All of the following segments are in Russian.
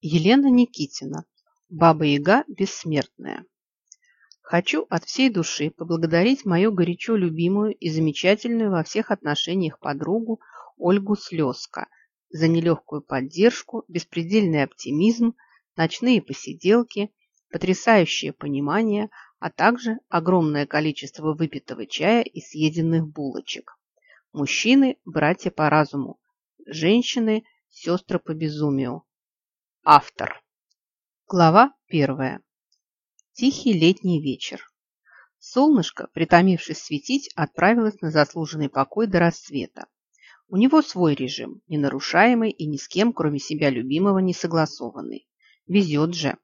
Елена Никитина. Баба-яга бессмертная. Хочу от всей души поблагодарить мою горячо любимую и замечательную во всех отношениях подругу Ольгу Слезко за нелегкую поддержку, беспредельный оптимизм, ночные посиделки, потрясающее понимание, а также огромное количество выпитого чая и съеденных булочек. Мужчины – братья по разуму, женщины – сестры по безумию. Автор. Глава первая. Тихий летний вечер. Солнышко, притомившись светить, отправилось на заслуженный покой до рассвета. У него свой режим, ненарушаемый и ни с кем, кроме себя любимого, не согласованный. Везет же.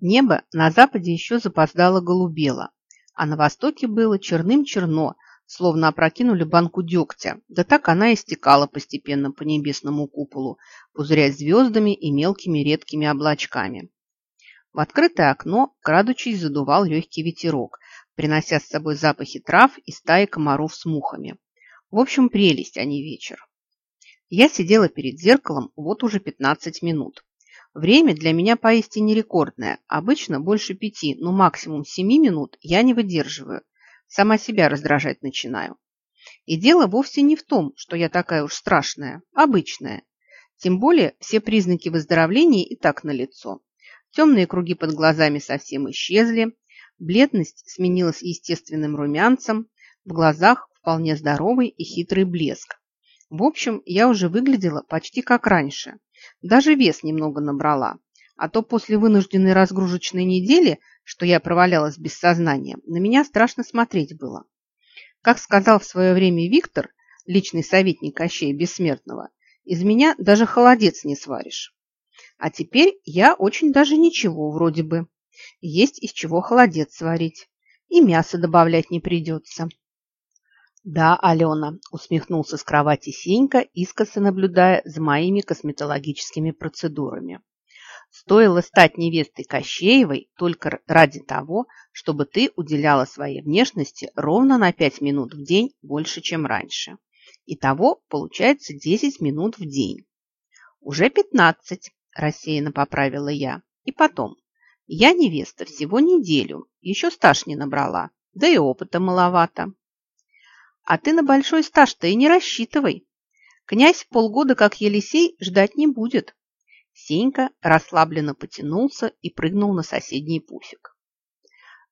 Небо на западе еще запоздало голубело, а на востоке было черным-черно, словно опрокинули банку дегтя, да так она и стекала постепенно по небесному куполу, пузырясь звездами и мелкими редкими облачками. В открытое окно, крадучись, задувал легкий ветерок, принося с собой запахи трав и стаи комаров с мухами. В общем, прелесть, а не вечер. Я сидела перед зеркалом вот уже 15 минут. Время для меня поистине рекордное. Обычно больше пяти, но максимум семи минут я не выдерживаю – Сама себя раздражать начинаю. И дело вовсе не в том, что я такая уж страшная, обычная. Тем более все признаки выздоровления и так налицо. Темные круги под глазами совсем исчезли, бледность сменилась естественным румянцем, в глазах вполне здоровый и хитрый блеск. В общем, я уже выглядела почти как раньше. Даже вес немного набрала. А то после вынужденной разгрузочной недели что я провалялась без сознания, на меня страшно смотреть было. Как сказал в свое время Виктор, личный советник Кощея Бессмертного, из меня даже холодец не сваришь. А теперь я очень даже ничего вроде бы. Есть из чего холодец сварить. И мясо добавлять не придется. Да, Алена, усмехнулся с кровати Сенька, искоса наблюдая за моими косметологическими процедурами. Стоило стать невестой Кощеевой только ради того, чтобы ты уделяла своей внешности ровно на 5 минут в день больше, чем раньше. Итого получается 10 минут в день. Уже 15, рассеянно поправила я. И потом, я невеста всего неделю, еще стаж не набрала, да и опыта маловато. А ты на большой стаж-то и не рассчитывай. Князь полгода, как Елисей, ждать не будет. Сенька расслабленно потянулся и прыгнул на соседний пуфик.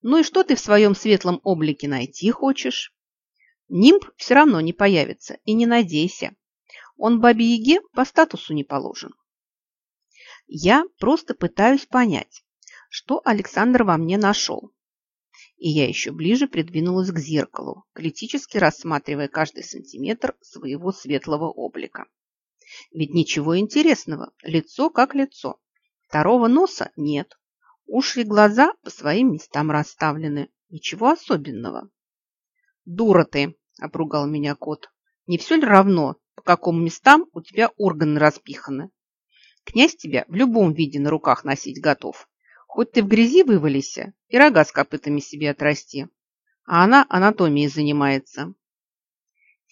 «Ну и что ты в своем светлом облике найти хочешь?» «Нимб все равно не появится, и не надейся. Он бабе-яге по статусу не положен». «Я просто пытаюсь понять, что Александр во мне нашел». И я еще ближе придвинулась к зеркалу, критически рассматривая каждый сантиметр своего светлого облика. Ведь ничего интересного, лицо как лицо. Второго носа нет. Уши и глаза по своим местам расставлены. Ничего особенного. «Дура ты!» – обругал меня кот. «Не все ли равно, по каким местам у тебя органы распиханы? Князь тебя в любом виде на руках носить готов. Хоть ты в грязи вывалися и рога с копытами себе отрасти. А она анатомией занимается.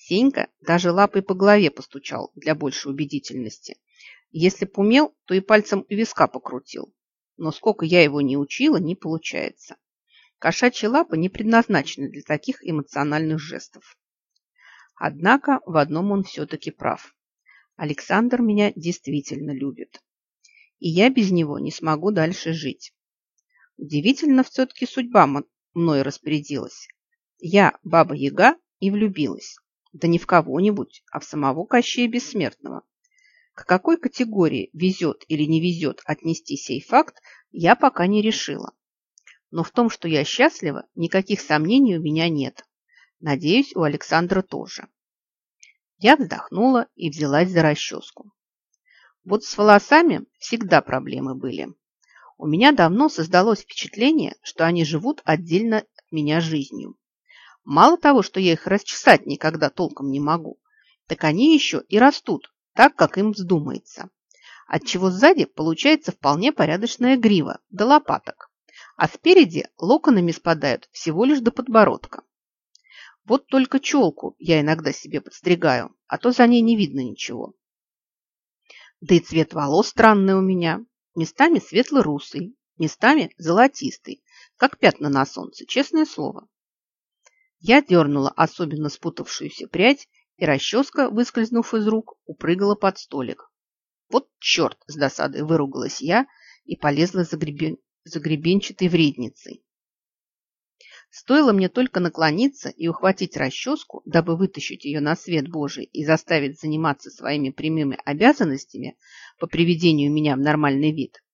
Сенька даже лапой по голове постучал для большей убедительности. Если б умел, то и пальцем виска покрутил. Но сколько я его не учила, не получается. Кошачьи лапы не предназначены для таких эмоциональных жестов. Однако в одном он все-таки прав. Александр меня действительно любит. И я без него не смогу дальше жить. Удивительно все-таки судьба мной распорядилась. Я баба-яга и влюбилась. Да не в кого-нибудь, а в самого Кощея Бессмертного. К какой категории везет или не везет отнести сей факт, я пока не решила. Но в том, что я счастлива, никаких сомнений у меня нет. Надеюсь, у Александра тоже. Я вздохнула и взялась за расческу. Вот с волосами всегда проблемы были. У меня давно создалось впечатление, что они живут отдельно от меня жизнью. Мало того, что я их расчесать никогда толком не могу, так они еще и растут так, как им вздумается. Отчего сзади получается вполне порядочная грива до лопаток, а спереди локонами спадают всего лишь до подбородка. Вот только челку я иногда себе подстригаю, а то за ней не видно ничего. Да и цвет волос странный у меня. Местами светло-русый, местами золотистый, как пятна на солнце, честное слово. Я дернула особенно спутавшуюся прядь, и расческа, выскользнув из рук, упрыгала под столик. Вот черт! С досадой выругалась я и полезла за, гребен... за гребенчатой вредницей. Стоило мне только наклониться и ухватить расческу, дабы вытащить ее на свет Божий и заставить заниматься своими прямыми обязанностями по приведению меня в нормальный вид,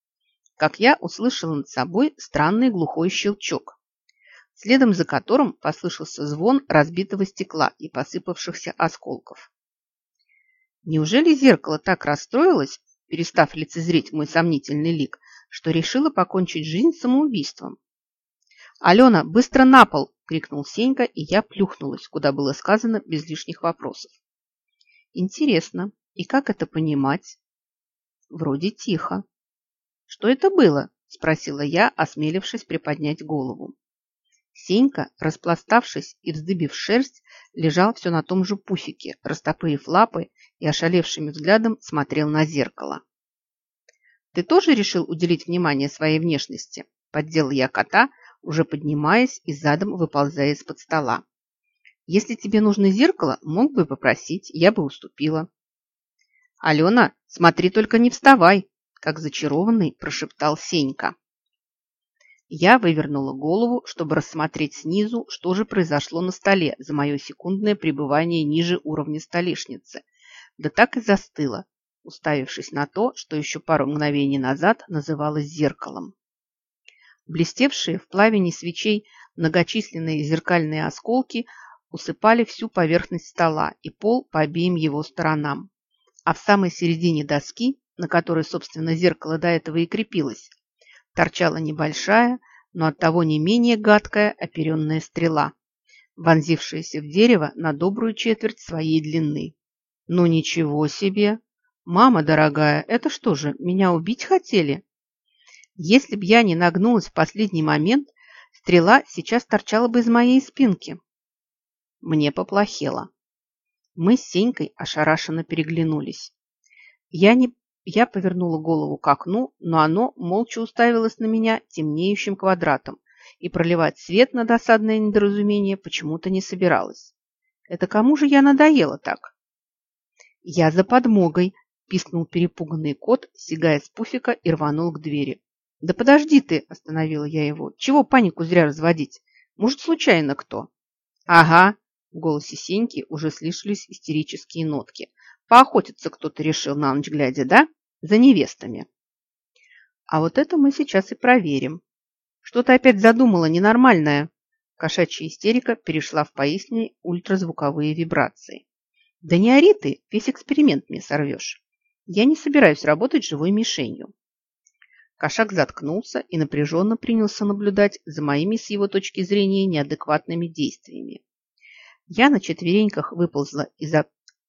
как я услышала над собой странный глухой щелчок, следом за которым послышался звон разбитого стекла и посыпавшихся осколков. Неужели зеркало так расстроилось, перестав лицезреть мой сомнительный лик, что решило покончить жизнь самоубийством? «Алена, быстро на пол!» – крикнул Сенька, и я плюхнулась, куда было сказано без лишних вопросов. «Интересно, и как это понимать?» «Вроде тихо». «Что это было?» – спросила я, осмелившись приподнять голову. Сенька, распластавшись и вздыбив шерсть, лежал все на том же пуфике, растопырив лапы и ошалевшим взглядом смотрел на зеркало. «Ты тоже решил уделить внимание своей внешности?» Поддел я кота, уже поднимаясь и задом выползая из-под стола. Если тебе нужно зеркало, мог бы попросить, я бы уступила. Алена, смотри, только не вставай, как зачарованный прошептал Сенька. Я вывернула голову, чтобы рассмотреть снизу, что же произошло на столе за мое секундное пребывание ниже уровня столешницы. Да так и застыла, уставившись на то, что еще пару мгновений назад называлось зеркалом. Блестевшие в пламени свечей многочисленные зеркальные осколки усыпали всю поверхность стола и пол по обеим его сторонам. А в самой середине доски, на которой, собственно, зеркало до этого и крепилось, торчала небольшая, но оттого не менее гадкая оперенная стрела, вонзившаяся в дерево на добрую четверть своей длины. Ну ничего себе! Мама дорогая, это что же, меня убить хотели? Если б я не нагнулась в последний момент, стрела сейчас торчала бы из моей спинки. Мне поплохело. Мы с Сенькой ошарашенно переглянулись. Я, не... я повернула голову к окну, но оно молча уставилось на меня темнеющим квадратом и проливать свет на досадное недоразумение почему-то не собиралась. Это кому же я надоела так? Я за подмогой, пискнул перепуганный кот, сигая с пуфика и рванул к двери. «Да подожди ты!» – остановила я его. «Чего панику зря разводить? Может, случайно кто?» «Ага!» – в голосе Сеньки уже слышались истерические нотки. «Поохотиться кто-то решил на ночь глядя, да? За невестами!» «А вот это мы сейчас и проверим. Что-то опять задумала ненормальное!» Кошачья истерика перешла в поясни ультразвуковые вибрации. «Да не ори ты, весь эксперимент мне сорвешь. Я не собираюсь работать живой мишенью. Кошак заткнулся и напряженно принялся наблюдать за моими с его точки зрения неадекватными действиями. Я на четвереньках выползла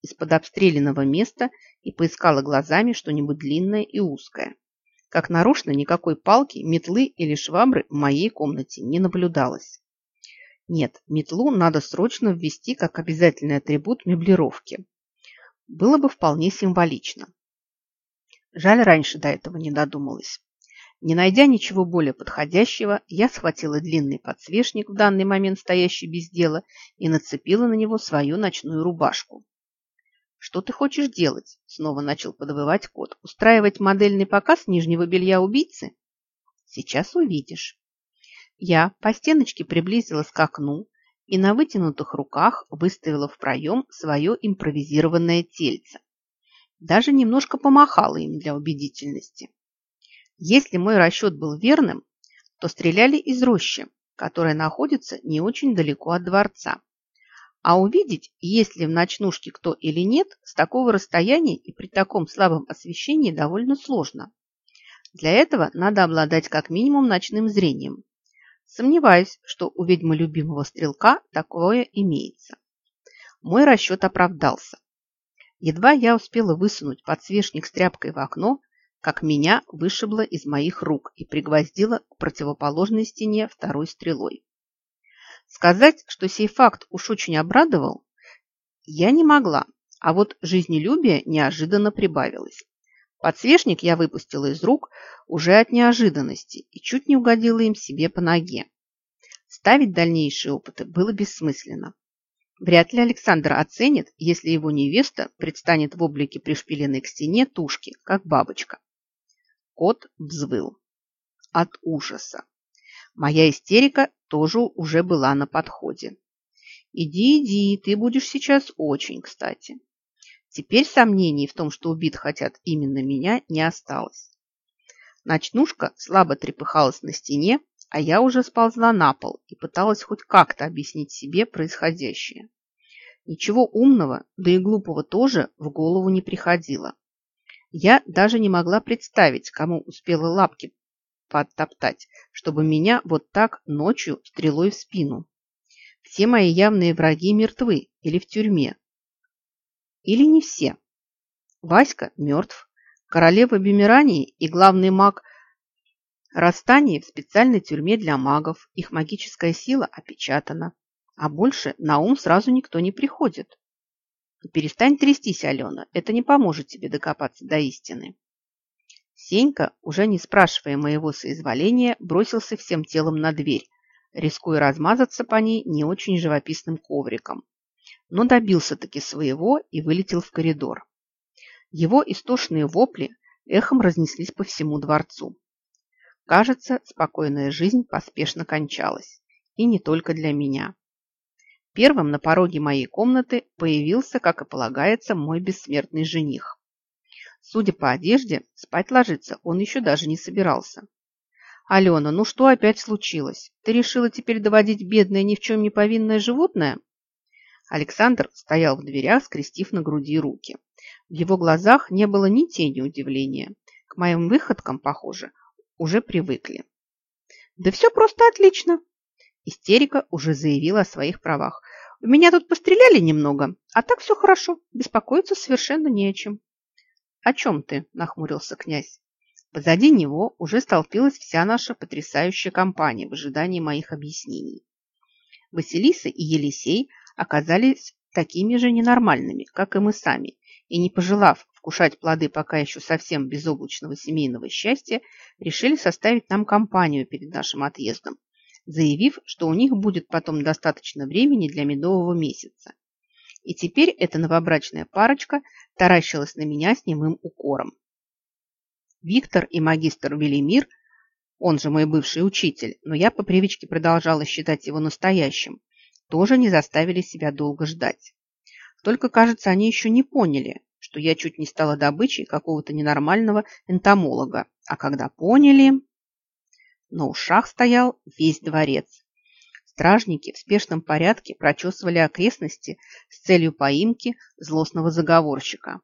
из-под из обстрелянного места и поискала глазами что-нибудь длинное и узкое. Как нарочно никакой палки, метлы или швабры в моей комнате не наблюдалось. Нет, метлу надо срочно ввести как обязательный атрибут меблировки. Было бы вполне символично. Жаль, раньше до этого не додумалась. Не найдя ничего более подходящего, я схватила длинный подсвечник, в данный момент стоящий без дела, и нацепила на него свою ночную рубашку. «Что ты хочешь делать?» – снова начал подвывать кот. «Устраивать модельный показ нижнего белья убийцы?» «Сейчас увидишь». Я по стеночке приблизилась к окну и на вытянутых руках выставила в проем свое импровизированное тельце. Даже немножко помахала им для убедительности. Если мой расчет был верным, то стреляли из рощи, которая находится не очень далеко от дворца. А увидеть, есть ли в ночнушке кто или нет, с такого расстояния и при таком слабом освещении довольно сложно. Для этого надо обладать как минимум ночным зрением. Сомневаюсь, что у ведьмы любимого стрелка такое имеется. Мой расчет оправдался. Едва я успела высунуть подсвечник с тряпкой в окно, как меня вышибло из моих рук и пригвоздило к противоположной стене второй стрелой. Сказать, что сей факт уж очень обрадовал, я не могла, а вот жизнелюбие неожиданно прибавилось. Подсвечник я выпустила из рук уже от неожиданности и чуть не угодила им себе по ноге. Ставить дальнейшие опыты было бессмысленно. Вряд ли Александр оценит, если его невеста предстанет в облике пришпиленной к стене тушки, как бабочка. Кот взвыл от ужаса. Моя истерика тоже уже была на подходе. Иди, иди, ты будешь сейчас очень кстати. Теперь сомнений в том, что убит хотят именно меня, не осталось. Ночнушка слабо трепыхалась на стене, а я уже сползла на пол и пыталась хоть как-то объяснить себе происходящее. Ничего умного, да и глупого тоже в голову не приходило. Я даже не могла представить, кому успела лапки подтоптать, чтобы меня вот так ночью стрелой в спину. Все мои явные враги мертвы или в тюрьме, или не все. Васька мертв, королева Бемирании и главный маг Расстание в специальной тюрьме для магов. Их магическая сила опечатана. А больше на ум сразу никто не приходит. перестань трястись, Алена, это не поможет тебе докопаться до истины. Сенька, уже не спрашивая моего соизволения, бросился всем телом на дверь, рискуя размазаться по ней не очень живописным ковриком но добился-таки своего и вылетел в коридор. Его истошные вопли эхом разнеслись по всему дворцу. Кажется, спокойная жизнь поспешно кончалась. И не только для меня. Первым на пороге моей комнаты появился, как и полагается, мой бессмертный жених. Судя по одежде, спать ложиться он еще даже не собирался. «Алена, ну что опять случилось? Ты решила теперь доводить бедное ни в чем не повинное животное?» Александр стоял в дверях, скрестив на груди руки. В его глазах не было ни тени удивления. К моим выходкам, похоже, уже привыкли. «Да все просто отлично!» Истерика уже заявила о своих правах. «У меня тут постреляли немного, а так все хорошо. Беспокоиться совершенно не о чем». «О чем ты?» – нахмурился князь. Позади него уже столпилась вся наша потрясающая компания в ожидании моих объяснений. Василиса и Елисей оказались такими же ненормальными, как и мы сами, и не пожелав вкушать плоды пока еще совсем безоблачного семейного счастья, решили составить нам компанию перед нашим отъездом, заявив, что у них будет потом достаточно времени для медового месяца. И теперь эта новобрачная парочка таращилась на меня с немым укором. Виктор и магистр Велимир, он же мой бывший учитель, но я по привычке продолжала считать его настоящим, тоже не заставили себя долго ждать. Только, кажется, они еще не поняли, что я чуть не стала добычей какого-то ненормального энтомолога. А когда поняли... На ушах стоял весь дворец. Стражники в спешном порядке прочесывали окрестности с целью поимки злостного заговорщика.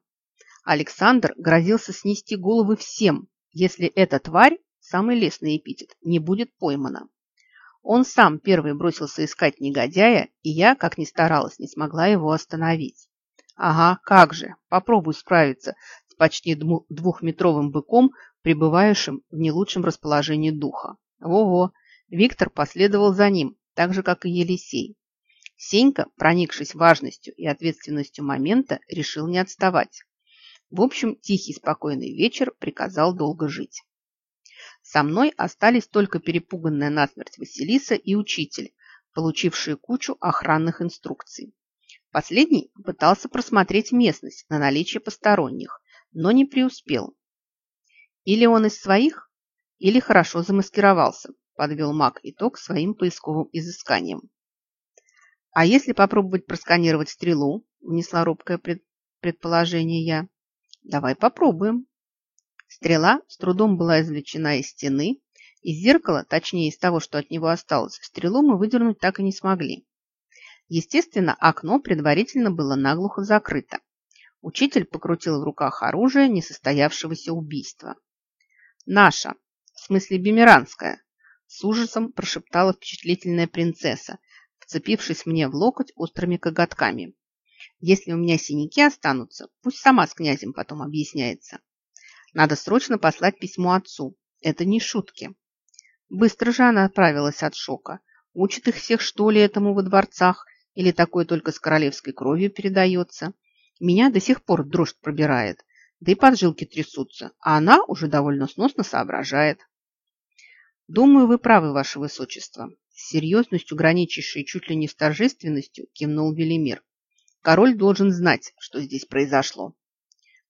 Александр грозился снести головы всем, если эта тварь, самый лесный эпитет, не будет поймана. Он сам первый бросился искать негодяя, и я, как ни старалась, не смогла его остановить. Ага, как же, попробуй справиться с почти двухметровым быком, пребывающим в не лучшем расположении духа. Во-во, Виктор последовал за ним, так же, как и Елисей. Сенька, проникшись важностью и ответственностью момента, решил не отставать. В общем, тихий спокойный вечер приказал долго жить. Со мной остались только перепуганная насмерть Василиса и учитель, получившие кучу охранных инструкций. Последний пытался просмотреть местность на наличие посторонних, но не преуспел. Или он из своих, или хорошо замаскировался, подвел маг итог своим поисковым изысканиям. А если попробовать просканировать стрелу, внесла робкое предположение я. Давай попробуем. Стрела с трудом была извлечена из стены. Из зеркала, точнее из того, что от него осталось, стрелу мы выдернуть так и не смогли. Естественно, окно предварительно было наглухо закрыто. Учитель покрутил в руках оружие несостоявшегося убийства. «Наша, в смысле бимеранская», с ужасом прошептала впечатлительная принцесса, вцепившись мне в локоть острыми коготками. «Если у меня синяки останутся, пусть сама с князем потом объясняется». Надо срочно послать письмо отцу. Это не шутки. Быстро же она отправилась от шока. Учит их всех, что ли, этому во дворцах? Или такое только с королевской кровью передается? Меня до сих пор дрожь пробирает. Да и поджилки трясутся, а она уже довольно сносно соображает. Думаю, вы правы, ваше высочество. С серьезностью, граничащей чуть ли не с торжественностью, кивнул Велимир. Король должен знать, что здесь произошло.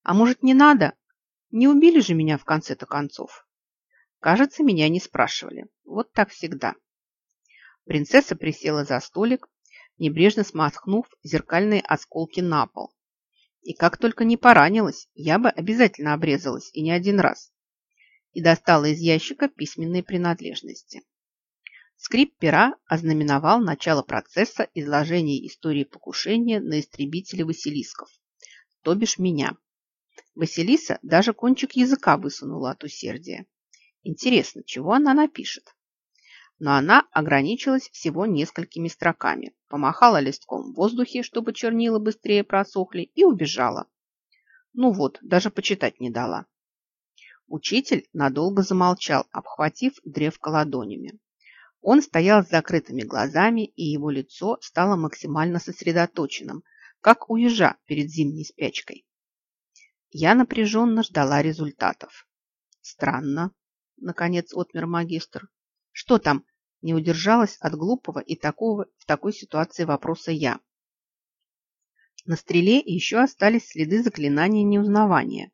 А может, не надо? Не убили же меня в конце-то концов? Кажется, меня не спрашивали. Вот так всегда. Принцесса присела за столик, небрежно смахнув зеркальные осколки на пол. И как только не поранилась, я бы обязательно обрезалась, и не один раз. И достала из ящика письменные принадлежности. Скрип пера ознаменовал начало процесса изложения истории покушения на истребителя Василисков, то бишь меня. Василиса даже кончик языка высунула от усердия. Интересно, чего она напишет? Но она ограничилась всего несколькими строками, помахала листком в воздухе, чтобы чернила быстрее просохли, и убежала. Ну вот, даже почитать не дала. Учитель надолго замолчал, обхватив древко ладонями. Он стоял с закрытыми глазами, и его лицо стало максимально сосредоточенным, как у ежа перед зимней спячкой. Я напряженно ждала результатов. Странно, наконец отмер магистр. Что там? Не удержалась от глупого и такого в такой ситуации вопроса я. На стреле еще остались следы заклинания неузнавания,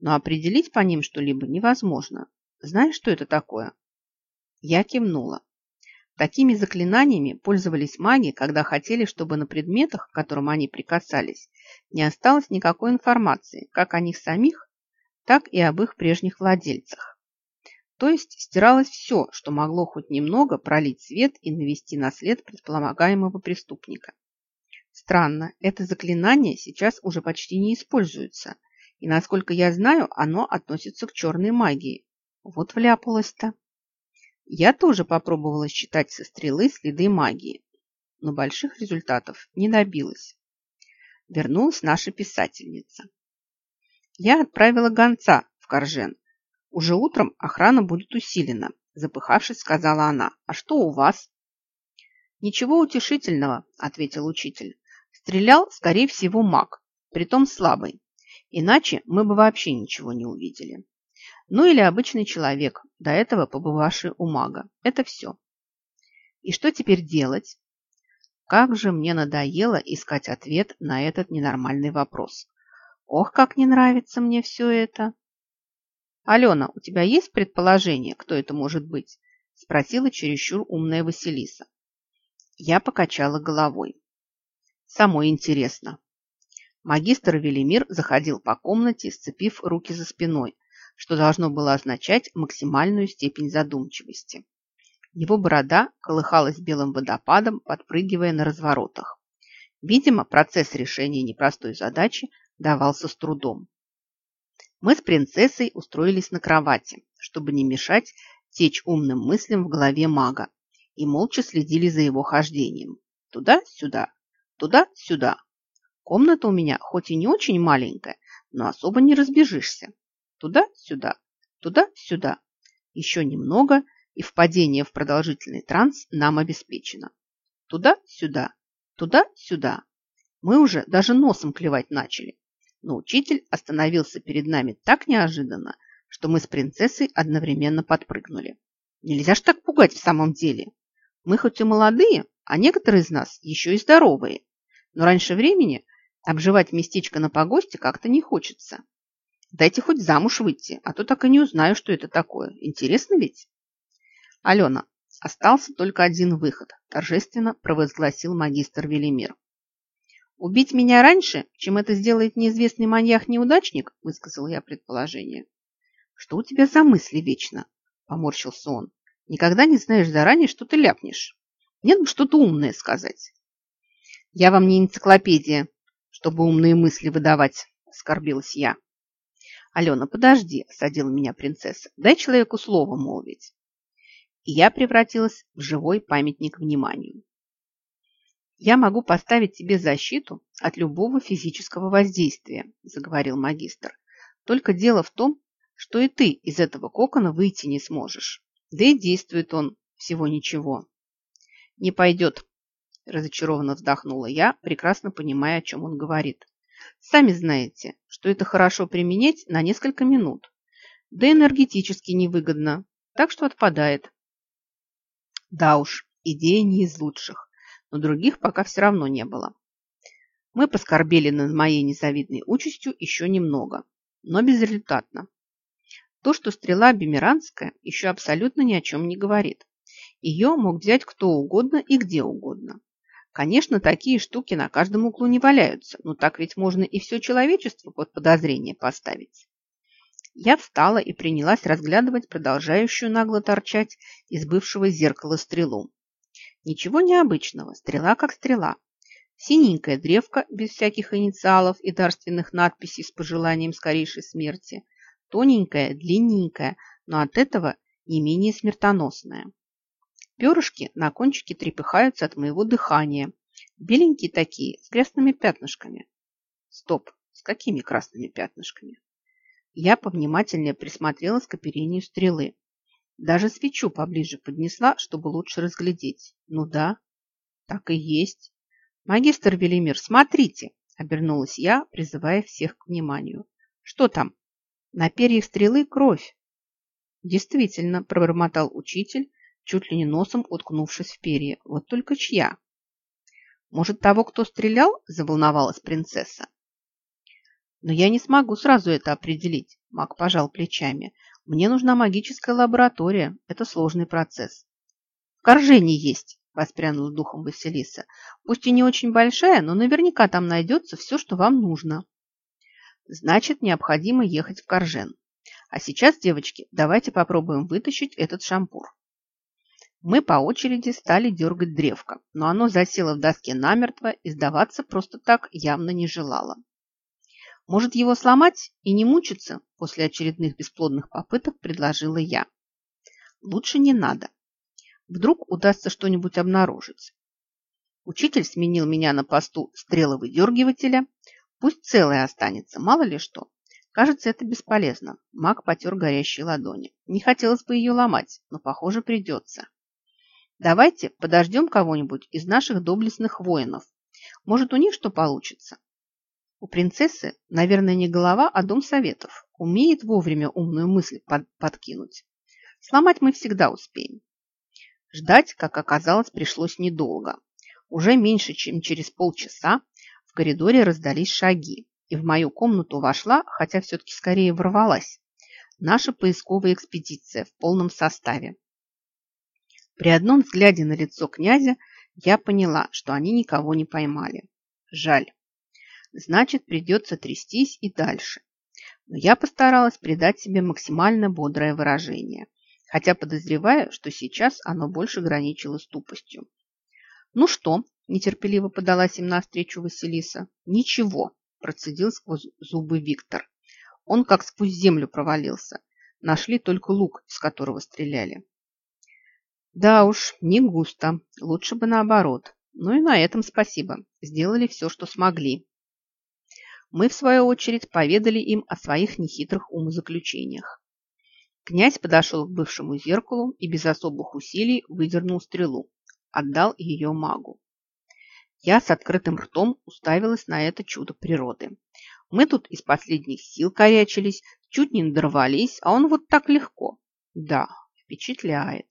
но определить по ним что-либо невозможно. Знаешь, что это такое? Я кивнула. Такими заклинаниями пользовались маги, когда хотели, чтобы на предметах, к которым они прикасались, не осталось никакой информации, как о них самих, так и об их прежних владельцах. То есть стиралось все, что могло хоть немного пролить свет и навести на след предполагаемого преступника. Странно, это заклинание сейчас уже почти не используется, и, насколько я знаю, оно относится к черной магии. Вот вляпалась-то. Я тоже попробовала считать со стрелы следы магии, но больших результатов не добилась. Вернулась наша писательница. Я отправила гонца в Коржен. Уже утром охрана будет усилена, запыхавшись, сказала она. А что у вас? Ничего утешительного, ответил учитель. Стрелял, скорее всего, маг, притом слабый. Иначе мы бы вообще ничего не увидели. Ну или обычный человек, до этого побывавший у мага. Это все. И что теперь делать? Как же мне надоело искать ответ на этот ненормальный вопрос. Ох, как не нравится мне все это. Алена, у тебя есть предположение, кто это может быть? Спросила чересчур умная Василиса. Я покачала головой. Самой интересно. Магистр Велимир заходил по комнате, сцепив руки за спиной, что должно было означать максимальную степень задумчивости. Его борода колыхалась белым водопадом, подпрыгивая на разворотах. Видимо, процесс решения непростой задачи давался с трудом. Мы с принцессой устроились на кровати, чтобы не мешать течь умным мыслям в голове мага, и молча следили за его хождением. Туда-сюда, туда-сюда. Комната у меня хоть и не очень маленькая, но особо не разбежишься. Туда-сюда, туда-сюда. Еще немного, и впадение в продолжительный транс нам обеспечено. Туда-сюда, туда-сюда. Мы уже даже носом клевать начали. Но учитель остановился перед нами так неожиданно, что мы с принцессой одновременно подпрыгнули. Нельзя ж так пугать в самом деле. Мы хоть и молодые, а некоторые из нас еще и здоровые. Но раньше времени обживать местечко на погосте как-то не хочется. Дайте хоть замуж выйти, а то так и не узнаю, что это такое. Интересно ведь? Алена, остался только один выход, торжественно провозгласил магистр Велимир. Убить меня раньше, чем это сделает неизвестный маньяк-неудачник, высказал я предположение. Что у тебя за мысли вечно? Поморщился он. Никогда не знаешь заранее, что ты ляпнешь. Нет бы что-то умное сказать. Я вам не энциклопедия, чтобы умные мысли выдавать, оскорбилась я. «Алена, подожди», – садила меня принцесса. «Дай человеку слово молвить». И я превратилась в живой памятник вниманию. «Я могу поставить тебе защиту от любого физического воздействия», – заговорил магистр. «Только дело в том, что и ты из этого кокона выйти не сможешь. Да и действует он всего ничего». «Не пойдет», – разочарованно вздохнула я, прекрасно понимая, о чем он говорит. Сами знаете, что это хорошо применять на несколько минут. Да энергетически невыгодно, так что отпадает. Да уж, идея не из лучших, но других пока все равно не было. Мы поскорбели над моей незавидной участью еще немного, но безрезультатно. То, что стрела бимеранская, еще абсолютно ни о чем не говорит. Ее мог взять кто угодно и где угодно. Конечно, такие штуки на каждом углу не валяются, но так ведь можно и все человечество под подозрение поставить. Я встала и принялась разглядывать продолжающую нагло торчать из бывшего зеркала стрелу. Ничего необычного, стрела как стрела. Синенькая древка без всяких инициалов и дарственных надписей с пожеланием скорейшей смерти – Тоненькая, длинненькая, но от этого не менее смертоносная. Перышки на кончике трепыхаются от моего дыхания. Беленькие такие, с красными пятнышками. Стоп, с какими красными пятнышками? Я повнимательнее присмотрелась к оперению стрелы. Даже свечу поближе поднесла, чтобы лучше разглядеть. Ну да, так и есть. Магистр Велимир, смотрите, обернулась я, призывая всех к вниманию. Что там? На перьях стрелы кровь. Действительно, пробормотал учитель, чуть ли не носом уткнувшись в перья. Вот только чья? Может, того, кто стрелял? Заволновалась принцесса. Но я не смогу сразу это определить. Маг пожал плечами. Мне нужна магическая лаборатория. Это сложный процесс. Вторжение есть, воспрянула духом Василиса. Пусть и не очень большая, но наверняка там найдется все, что вам нужно. Значит, необходимо ехать в Коржен. А сейчас, девочки, давайте попробуем вытащить этот шампур. Мы по очереди стали дергать древко, но оно засело в доске намертво и сдаваться просто так явно не желало. Может, его сломать и не мучиться? После очередных бесплодных попыток предложила я. Лучше не надо. Вдруг удастся что-нибудь обнаружить. Учитель сменил меня на посту стреловыдергивателя, Пусть целое останется, мало ли что. Кажется, это бесполезно. Маг потер горящие ладони. Не хотелось бы ее ломать, но, похоже, придется. Давайте подождем кого-нибудь из наших доблестных воинов. Может, у них что получится? У принцессы, наверное, не голова, а дом советов. Умеет вовремя умную мысль под подкинуть. Сломать мы всегда успеем. Ждать, как оказалось, пришлось недолго. Уже меньше, чем через полчаса коридоре раздались шаги, и в мою комнату вошла, хотя все-таки скорее ворвалась, наша поисковая экспедиция в полном составе. При одном взгляде на лицо князя я поняла, что они никого не поймали. Жаль. Значит, придется трястись и дальше. Но я постаралась придать себе максимально бодрое выражение, хотя подозреваю, что сейчас оно больше граничило с тупостью. «Ну что, Нетерпеливо подалась им навстречу Василиса. Ничего, процедил сквозь зубы Виктор. Он как сквозь землю провалился. Нашли только лук, из которого стреляли. Да уж, не густо. Лучше бы наоборот. Ну и на этом спасибо. Сделали все, что смогли. Мы, в свою очередь, поведали им о своих нехитрых умозаключениях. Князь подошел к бывшему зеркалу и без особых усилий выдернул стрелу. Отдал ее магу. Я с открытым ртом уставилась на это чудо природы. Мы тут из последних сил корячились, чуть не надорвались, а он вот так легко. Да, впечатляет.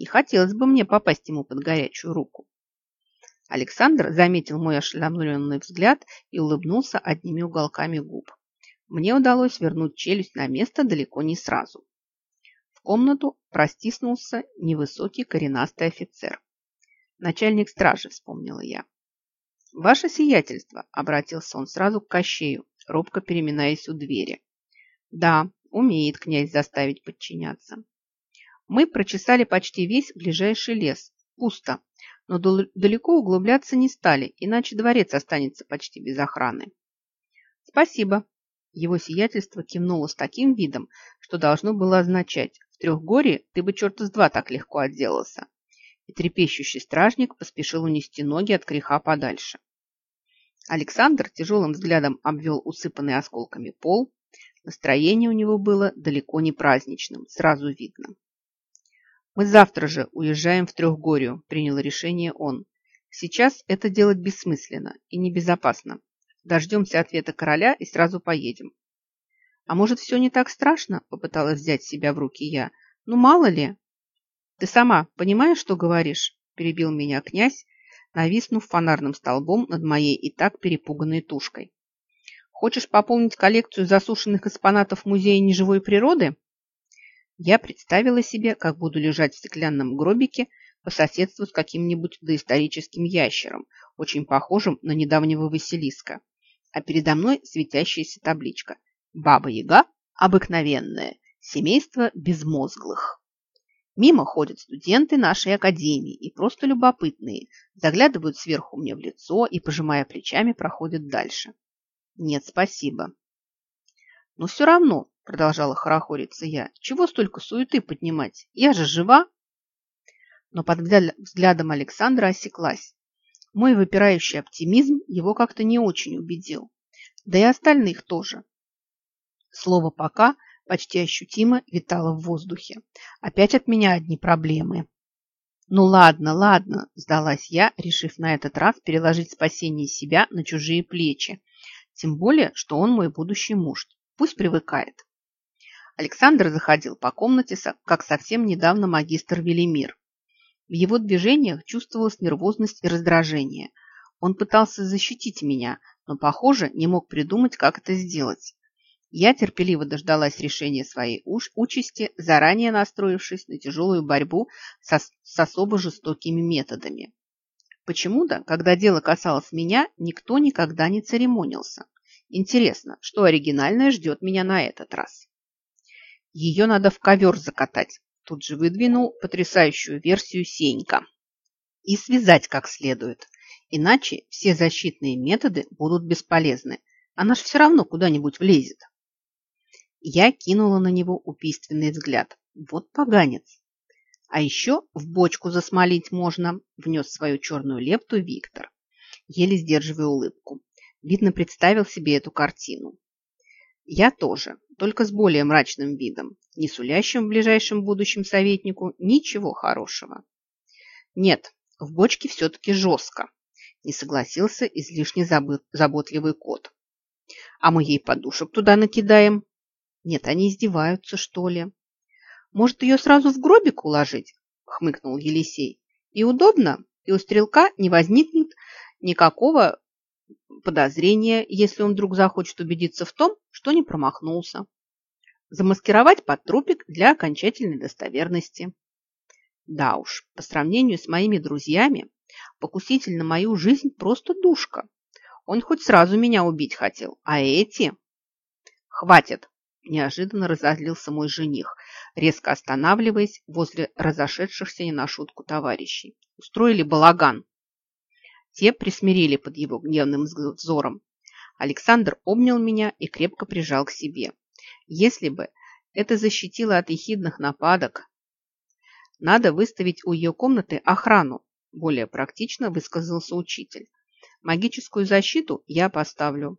Не хотелось бы мне попасть ему под горячую руку. Александр заметил мой ошеломленный взгляд и улыбнулся одними уголками губ. Мне удалось вернуть челюсть на место далеко не сразу. В комнату простиснулся невысокий коренастый офицер. Начальник стражи, вспомнила я. Ваше сиятельство, обратился он сразу к Кощею, робко переминаясь у двери. Да, умеет князь заставить подчиняться. Мы прочесали почти весь ближайший лес. Пусто. Но далеко углубляться не стали, иначе дворец останется почти без охраны. Спасибо. Его сиятельство кивнуло с таким видом, что должно было означать «в трехгорье ты бы черта с два так легко отделался» и трепещущий стражник поспешил унести ноги от греха подальше. Александр тяжелым взглядом обвел усыпанный осколками пол. Настроение у него было далеко не праздничным, сразу видно. «Мы завтра же уезжаем в Трехгорию», – принял решение он. «Сейчас это делать бессмысленно и небезопасно. Дождемся ответа короля и сразу поедем. А может, все не так страшно? Попыталась взять себя в руки я. Ну, мало ли. Ты сама понимаешь, что говоришь? Перебил меня князь, нависнув фонарным столбом над моей и так перепуганной тушкой. Хочешь пополнить коллекцию засушенных экспонатов Музея неживой природы? Я представила себе, как буду лежать в стеклянном гробике по соседству с каким-нибудь доисторическим ящером, очень похожим на недавнего Василиска. А передо мной светящаяся табличка «Баба-яга обыкновенная, семейство безмозглых». Мимо ходят студенты нашей академии и просто любопытные, заглядывают сверху мне в лицо и, пожимая плечами, проходят дальше. Нет, спасибо. Но все равно, продолжала хорохориться я, чего столько суеты поднимать? Я же жива. Но под взглядом Александра осеклась. Мой выпирающий оптимизм его как-то не очень убедил. Да и остальных тоже. Слово «пока» почти ощутимо витало в воздухе. Опять от меня одни проблемы. «Ну ладно, ладно», – сдалась я, решив на этот раз переложить спасение себя на чужие плечи тем более, что он мой будущий муж. Пусть привыкает. Александр заходил по комнате, как совсем недавно магистр Велимир. В его движениях чувствовалась нервозность и раздражение. Он пытался защитить меня, но, похоже, не мог придумать, как это сделать. Я терпеливо дождалась решения своей уж участи, заранее настроившись на тяжелую борьбу со, с особо жестокими методами. Почему-то, когда дело касалось меня, никто никогда не церемонился. Интересно, что оригинальное ждет меня на этот раз? Ее надо в ковер закатать. Тут же выдвинул потрясающую версию Сенька. И связать как следует. Иначе все защитные методы будут бесполезны. Она ж все равно куда-нибудь влезет. Я кинула на него убийственный взгляд. Вот поганец. А еще в бочку засмолить можно, внес свою черную лепту Виктор, еле сдерживая улыбку. Видно, представил себе эту картину. Я тоже, только с более мрачным видом, не сулящим в ближайшем будущем советнику ничего хорошего. Нет, в бочке все-таки жестко, не согласился излишне заботливый кот. А мы ей подушек туда накидаем. Нет, они издеваются, что ли. Может, ее сразу в гробик уложить? Хмыкнул Елисей. И удобно, и у стрелка не возникнет никакого подозрения, если он вдруг захочет убедиться в том, что не промахнулся. Замаскировать под трупик для окончательной достоверности. Да уж, по сравнению с моими друзьями, покуситель на мою жизнь просто душка. Он хоть сразу меня убить хотел, а эти... Хватит, Неожиданно разозлился мой жених, резко останавливаясь возле разошедшихся не на шутку товарищей. Устроили балаган. Те присмирели под его гневным взором. Александр обнял меня и крепко прижал к себе. Если бы это защитило от ехидных нападок, надо выставить у ее комнаты охрану, более практично высказался учитель. Магическую защиту я поставлю.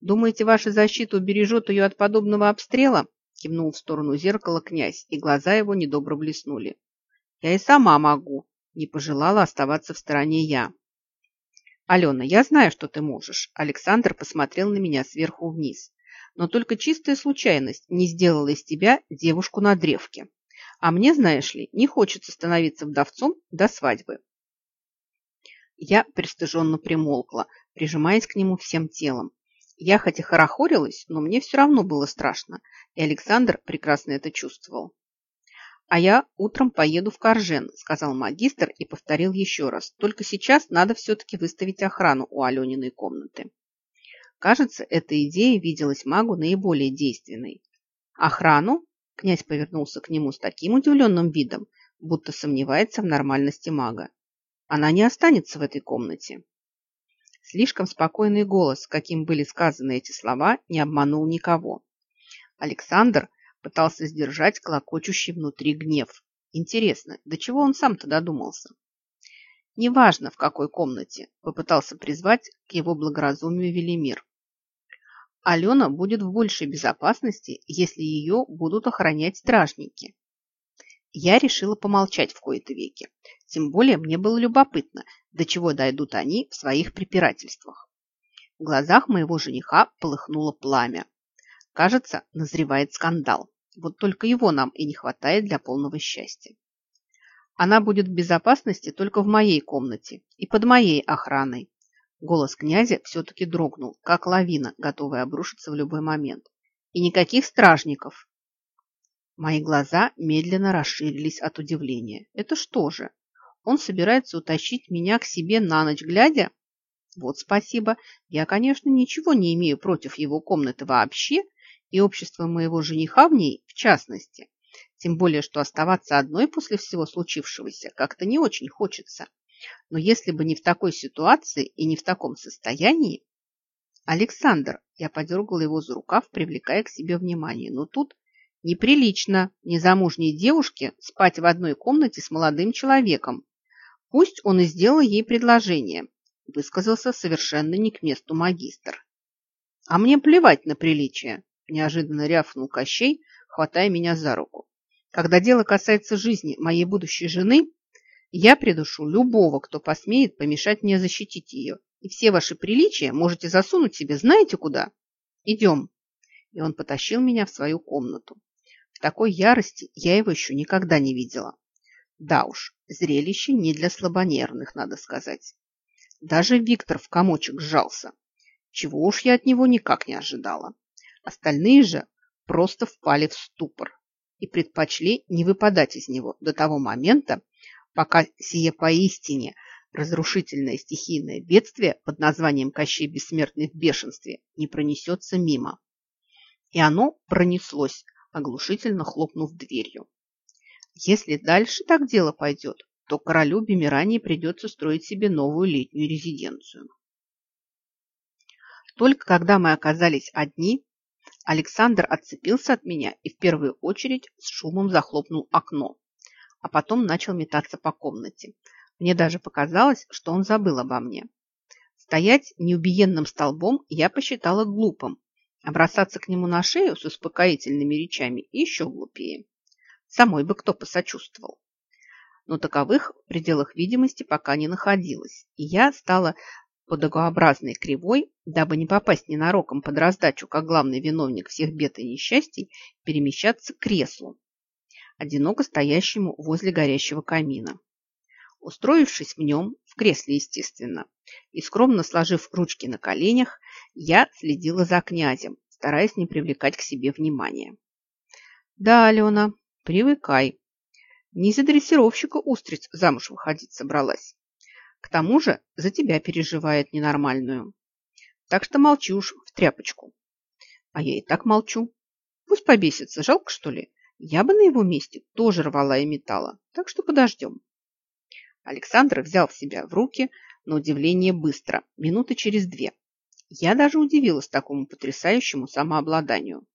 «Думаете, ваша защита убережет ее от подобного обстрела?» кивнул в сторону зеркала князь, и глаза его недобро блеснули. «Я и сама могу», не пожелала оставаться в стороне я. «Алена, я знаю, что ты можешь», Александр посмотрел на меня сверху вниз. «Но только чистая случайность не сделала из тебя девушку на древке. А мне, знаешь ли, не хочется становиться вдовцом до свадьбы». Я пристыженно примолкла, прижимаясь к нему всем телом. Я хоть и хорохорилась, но мне все равно было страшно, и Александр прекрасно это чувствовал. «А я утром поеду в Коржен», – сказал магистр и повторил еще раз. «Только сейчас надо все-таки выставить охрану у Алениной комнаты». Кажется, эта идея виделась магу наиболее действенной. «Охрану?» – князь повернулся к нему с таким удивленным видом, будто сомневается в нормальности мага. «Она не останется в этой комнате». Слишком спокойный голос, каким были сказаны эти слова, не обманул никого. Александр пытался сдержать клокочущий внутри гнев. Интересно, до чего он сам-то додумался? Неважно, в какой комнате, попытался призвать к его благоразумию Велимир. Алена будет в большей безопасности, если ее будут охранять стражники. Я решила помолчать в кои-то веки. Тем более мне было любопытно, до чего дойдут они в своих препирательствах. В глазах моего жениха полыхнуло пламя. Кажется, назревает скандал. Вот только его нам и не хватает для полного счастья. Она будет в безопасности только в моей комнате и под моей охраной. Голос князя все-таки дрогнул, как лавина, готовая обрушиться в любой момент. И никаких стражников. Мои глаза медленно расширились от удивления. Это что же? Он собирается утащить меня к себе на ночь глядя? Вот спасибо. Я, конечно, ничего не имею против его комнаты вообще и общества моего жениха в ней в частности. Тем более, что оставаться одной после всего случившегося как-то не очень хочется. Но если бы не в такой ситуации и не в таком состоянии... Александр, я подергала его за рукав, привлекая к себе внимание. Но тут неприлично незамужней девушке спать в одной комнате с молодым человеком. Пусть он и сделал ей предложение. Высказался совершенно не к месту магистр. А мне плевать на приличие, неожиданно рявкнул Кощей, хватая меня за руку. Когда дело касается жизни моей будущей жены, я придушу любого, кто посмеет помешать мне защитить ее. И все ваши приличия можете засунуть себе знаете куда. Идем. И он потащил меня в свою комнату. В такой ярости я его еще никогда не видела. Да уж, зрелище не для слабонервных, надо сказать. Даже Виктор в комочек сжался. Чего уж я от него никак не ожидала. Остальные же просто впали в ступор и предпочли не выпадать из него до того момента, пока сие поистине разрушительное стихийное бедствие под названием Кощей Бессмертный в бешенстве не пронесется мимо. И оно пронеслось, оглушительно хлопнув дверью. Если дальше так дело пойдет, то королю Бемирании придется строить себе новую летнюю резиденцию. Только когда мы оказались одни, Александр отцепился от меня и в первую очередь с шумом захлопнул окно, а потом начал метаться по комнате. Мне даже показалось, что он забыл обо мне. Стоять неубиенным столбом я посчитала глупым, а бросаться к нему на шею с успокоительными речами еще глупее. Самой бы кто посочувствовал. Но таковых в пределах видимости пока не находилось, и я стала по дугообразной кривой, дабы не попасть ненароком под раздачу, как главный виновник всех бед и несчастий, перемещаться к креслу, одиноко стоящему возле горящего камина. Устроившись в нем, в кресле, естественно, и скромно сложив ручки на коленях, я следила за князем, стараясь не привлекать к себе внимания. «Да, Алена, привыкай. Не за дрессировщика устриц замуж выходить собралась. К тому же за тебя переживает ненормальную. Так что молчи уж в тряпочку. А я и так молчу. Пусть побесится, жалко что ли? Я бы на его месте тоже рвала и металла, так что подождем. Александр взял себя в руки, на удивление быстро, минуты через две. Я даже удивилась такому потрясающему самообладанию.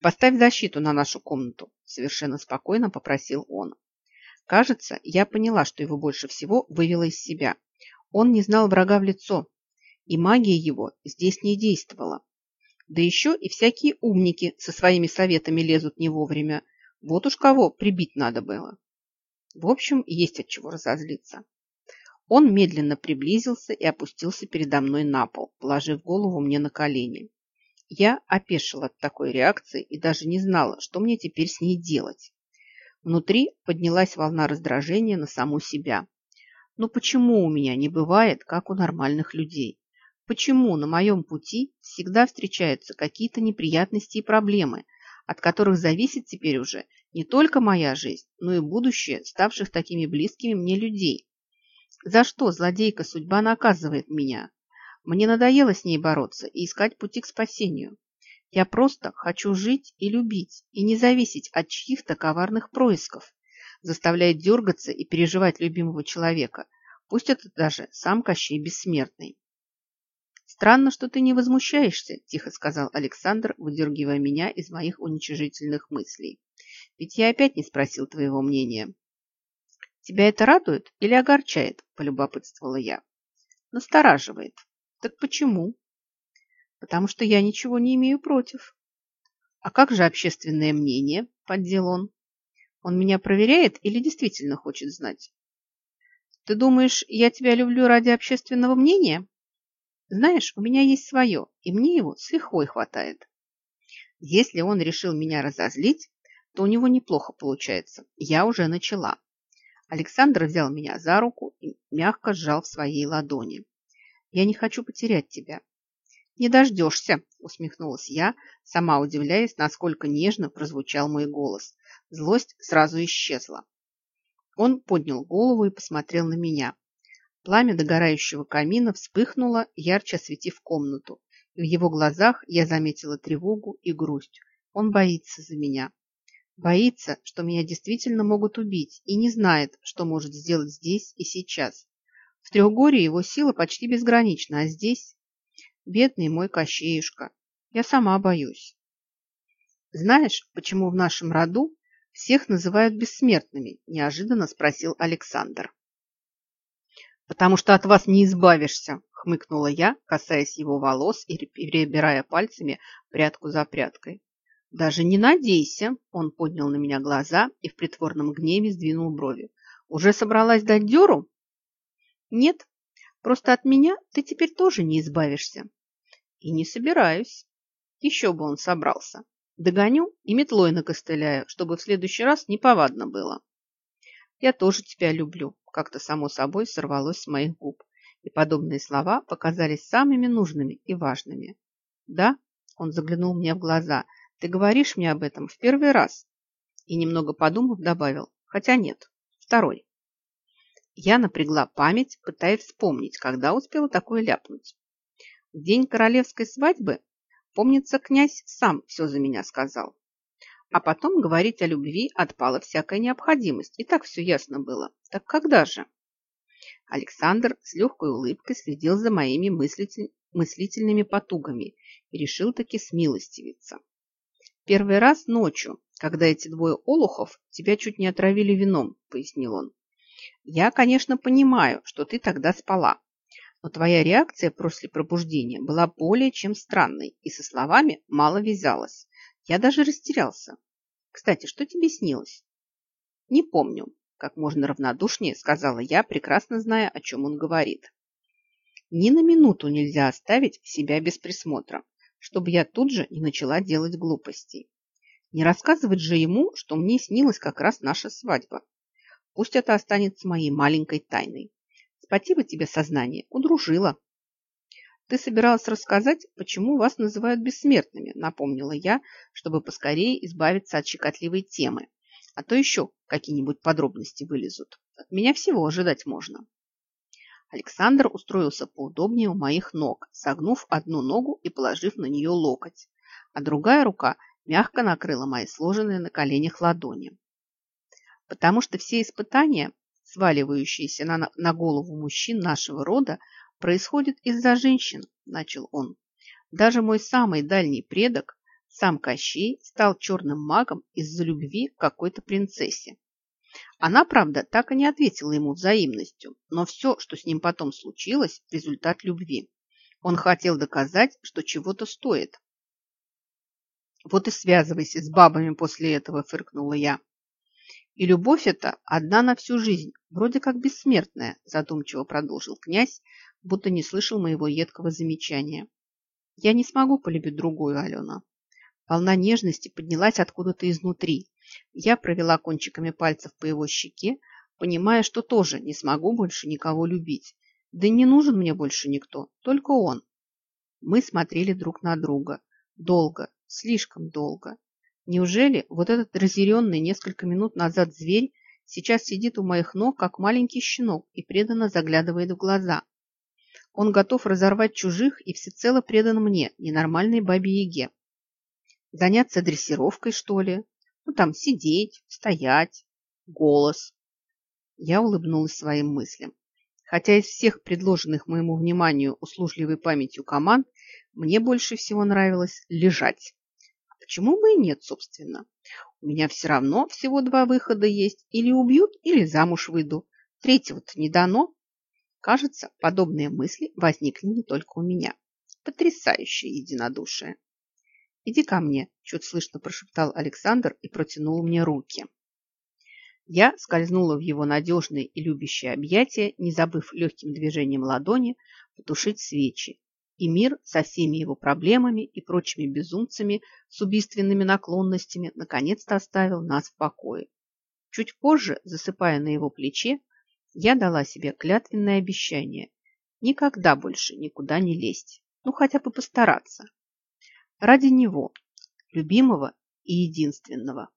«Поставь защиту на нашу комнату», – совершенно спокойно попросил он. Кажется, я поняла, что его больше всего вывело из себя. Он не знал врага в лицо, и магия его здесь не действовала. Да еще и всякие умники со своими советами лезут не вовремя. Вот уж кого прибить надо было. В общем, есть от чего разозлиться. Он медленно приблизился и опустился передо мной на пол, положив голову мне на колени. Я опешила от такой реакции и даже не знала, что мне теперь с ней делать. Внутри поднялась волна раздражения на саму себя. Но почему у меня не бывает, как у нормальных людей? Почему на моем пути всегда встречаются какие-то неприятности и проблемы, от которых зависит теперь уже не только моя жизнь, но и будущее ставших такими близкими мне людей? За что злодейка судьба наказывает меня? Мне надоело с ней бороться и искать пути к спасению. Я просто хочу жить и любить, и не зависеть от чьих-то коварных происков, заставляя дергаться и переживать любимого человека, пусть это даже сам Кощей Бессмертный. «Странно, что ты не возмущаешься», – тихо сказал Александр, выдергивая меня из моих уничижительных мыслей. «Ведь я опять не спросил твоего мнения». «Тебя это радует или огорчает?» – полюбопытствовала я. «Настораживает. Так почему?» Потому что я ничего не имею против. А как же общественное мнение, поддел он. Он меня проверяет или действительно хочет знать? Ты думаешь, я тебя люблю ради общественного мнения? Знаешь, у меня есть свое, и мне его с лихвой хватает. Если он решил меня разозлить, то у него неплохо получается. Я уже начала. Александр взял меня за руку и мягко сжал в своей ладони. «Я не хочу потерять тебя». «Не дождешься», – усмехнулась я, сама удивляясь, насколько нежно прозвучал мой голос. Злость сразу исчезла. Он поднял голову и посмотрел на меня. Пламя догорающего камина вспыхнуло, ярче осветив комнату, в его глазах я заметила тревогу и грусть. Он боится за меня. Боится, что меня действительно могут убить, и не знает, что может сделать здесь и сейчас. В Трехгорье его сила почти безгранична, а здесь... Бедный мой Кощеюшка. Я сама боюсь. Знаешь, почему в нашем роду всех называют бессмертными? Неожиданно спросил Александр. Потому что от вас не избавишься, хмыкнула я, касаясь его волос и перебирая пальцами прядку за прядкой. «Даже не надейся!» Он поднял на меня глаза и в притворном гневе сдвинул брови. «Уже собралась дать дёру?» «Нет, просто от меня ты теперь тоже не избавишься». «И не собираюсь». Еще бы он собрался. Догоню и метлой накостыляю, чтобы в следующий раз неповадно было. «Я тоже тебя люблю», – как-то само собой сорвалось с моих губ, и подобные слова показались самыми нужными и важными. «Да?» – он заглянул мне в глаза – ты говоришь мне об этом в первый раз. И немного подумав, добавил. Хотя нет, второй. Я напрягла память, пытаясь вспомнить, когда успела такое ляпнуть. В день королевской свадьбы, помнится, князь сам все за меня сказал. А потом говорить о любви отпала всякая необходимость, и так все ясно было. Так когда же? Александр с легкой улыбкой следил за моими мыслитель... мыслительными потугами и решил таки смилостивиться. Первый раз ночью, когда эти двое олухов тебя чуть не отравили вином, пояснил он. Я, конечно, понимаю, что ты тогда спала, но твоя реакция после пробуждения была более чем странной и со словами мало вязалась. Я даже растерялся. Кстати, что тебе снилось? Не помню, как можно равнодушнее сказала я, прекрасно зная, о чем он говорит. Ни на минуту нельзя оставить себя без присмотра чтобы я тут же не начала делать глупостей. Не рассказывать же ему, что мне снилась как раз наша свадьба. Пусть это останется моей маленькой тайной. Спасибо тебе, сознание, удружила. Ты собиралась рассказать, почему вас называют бессмертными, напомнила я, чтобы поскорее избавиться от щекотливой темы. А то еще какие-нибудь подробности вылезут. От меня всего ожидать можно. Александр устроился поудобнее у моих ног, согнув одну ногу и положив на нее локоть, а другая рука мягко накрыла мои сложенные на коленях ладони. Потому что все испытания, сваливающиеся на, на голову мужчин нашего рода, происходят из-за женщин, начал он. Даже мой самый дальний предок, сам Кощей, стал черным магом из-за любви к какой-то принцессе. Она, правда, так и не ответила ему взаимностью, но все, что с ним потом случилось, результат любви. Он хотел доказать, что чего-то стоит. Вот и связывайся с бабами после этого, фыркнула я. И любовь эта одна на всю жизнь, вроде как бессмертная, задумчиво продолжил князь, будто не слышал моего едкого замечания. Я не смогу полюбить другую, Алена. Волна нежности поднялась откуда-то изнутри, я провела кончиками пальцев по его щеке, понимая, что тоже не смогу больше никого любить. Да не нужен мне больше никто, только он. Мы смотрели друг на друга. Долго, слишком долго. Неужели вот этот разъяренный несколько минут назад зверь сейчас сидит у моих ног, как маленький щенок, и преданно заглядывает в глаза? Он готов разорвать чужих и всецело предан мне, ненормальной бабе-яге. Заняться дрессировкой, что ли? Ну, там сидеть, стоять, голос. Я улыбнулась своим мыслям. Хотя из всех предложенных моему вниманию услужливой памятью команд мне больше всего нравилось лежать. Почему бы и нет, собственно? У меня все равно всего два выхода есть. Или убьют, или замуж выйду. Третьего-то не дано. Кажется, подобные мысли возникли не только у меня. Потрясающее единодушие. «Иди ко мне», – чуть слышно прошептал Александр и протянул мне руки. Я скользнула в его надежные и любящие объятия, не забыв легким движением ладони потушить свечи, и мир со всеми его проблемами и прочими безумцами с убийственными наклонностями наконец-то оставил нас в покое. Чуть позже, засыпая на его плече, я дала себе клятвенное обещание никогда больше никуда не лезть. Ну, хотя бы постараться. Ради него, любимого и единственного.